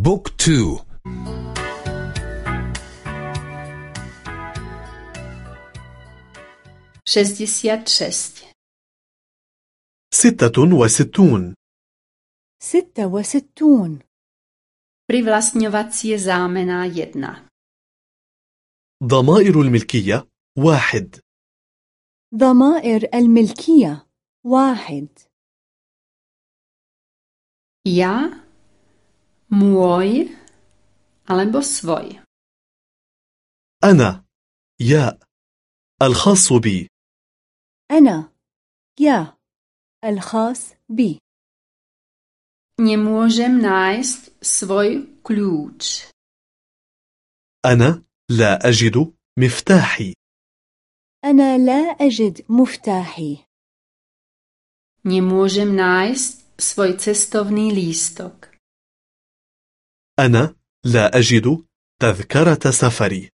بوك تو. شزديسيات شست. ستة وستون. ستة وستون. Privlastňovací zámena jedna. ضمائر الملكية واحد. ضمائر الملكية واحد. Ja, môj alebo svoj. أنا يا الخاص بي أنا يا الخاص بي Nemôžem nájsť svoj kľúč. أنا لا أجد مفتاحي أنا لا أجد مفتاحي Nemôžem nájsť svoj cestovný lístok. أنا لا أجد تذكرة سفري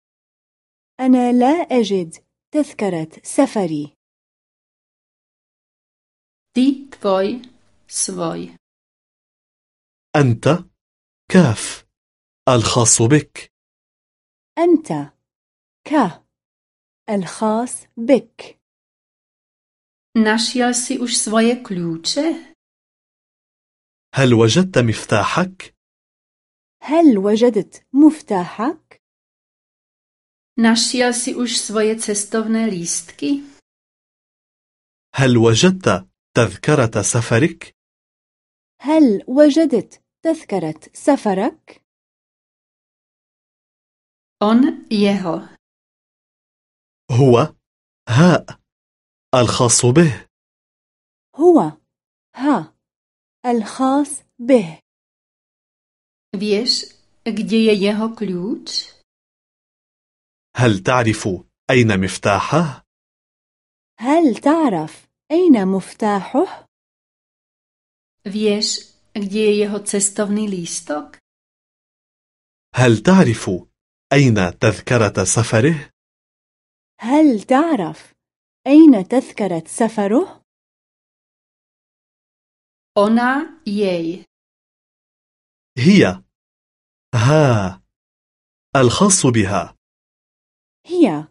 أنا لا أجد تذكرة سفري Ty, tvoj, svoj. أنت كاف الخاص بك أنت ك الخاص بك Našiel si už svoje? هل وجدت مفتاحك؟ هل وجدت مفتاحك؟ Našiel si už svoje cestovné lístky? هل وجدت تذكرة سفرك؟ هل وجدت تذكرة سفرك؟ On, jeho. هو هاء الخاص به هو ها الخاص به Vieš, kde je jeho kľúč? هل تعرف أين مفتاحه؟ هل تعرف أين مفتاحه؟ Vieš, kde je jeho cestovný lístok? هل تعرف أين تذكرة سفره؟ هل تعرف أين تذكرة سفره؟ Ona, jej. هي. ها. الخاص بها. هي.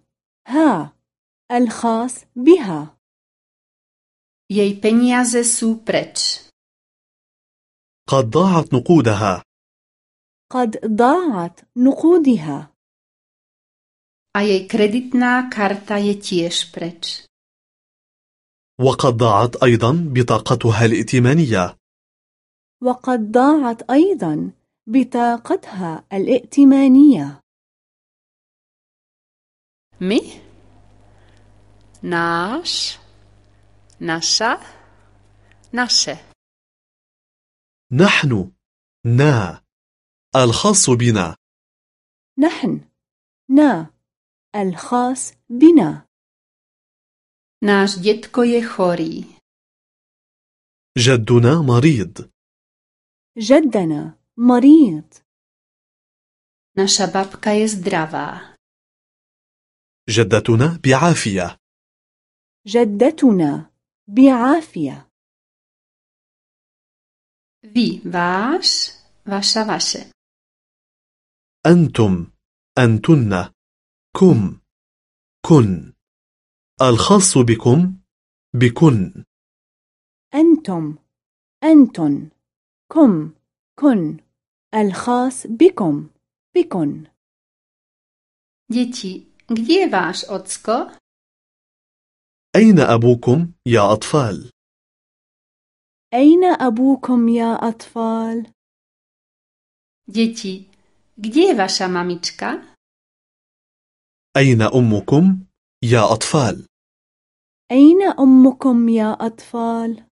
ها. الخاص بها. Jej peniaze sú preč. قد ضاعت نقودها. قد ضاعت نقودها. A jej kreditná karta je tiež preč. وقد ضاعت أيضا بطاقتها الائتمانية. وقد ضاعت أيضا بطاقتها الائتمانية My? Náš? Naša? Naše. نحن نا الخاص بنا نحن نا الخاص بنا detko je chorý. جدنا مريض جدنا مريض. Naša babka je zdravá. جدتنا بعافية. جدتنا بعافية. Vy, váš, vaša, vaše. أنتم أنتن كم كن. الخاص بكم بكن. أنتم أنتن. كم كن الخاص بكم بكن kde je váš ocko? أين أبوكم يا أطفال؟ أين أبوكم يا أطفال؟ Kde je vaša mamička? أين أمكم يا أطفال؟ أين أمكم يا أطفال؟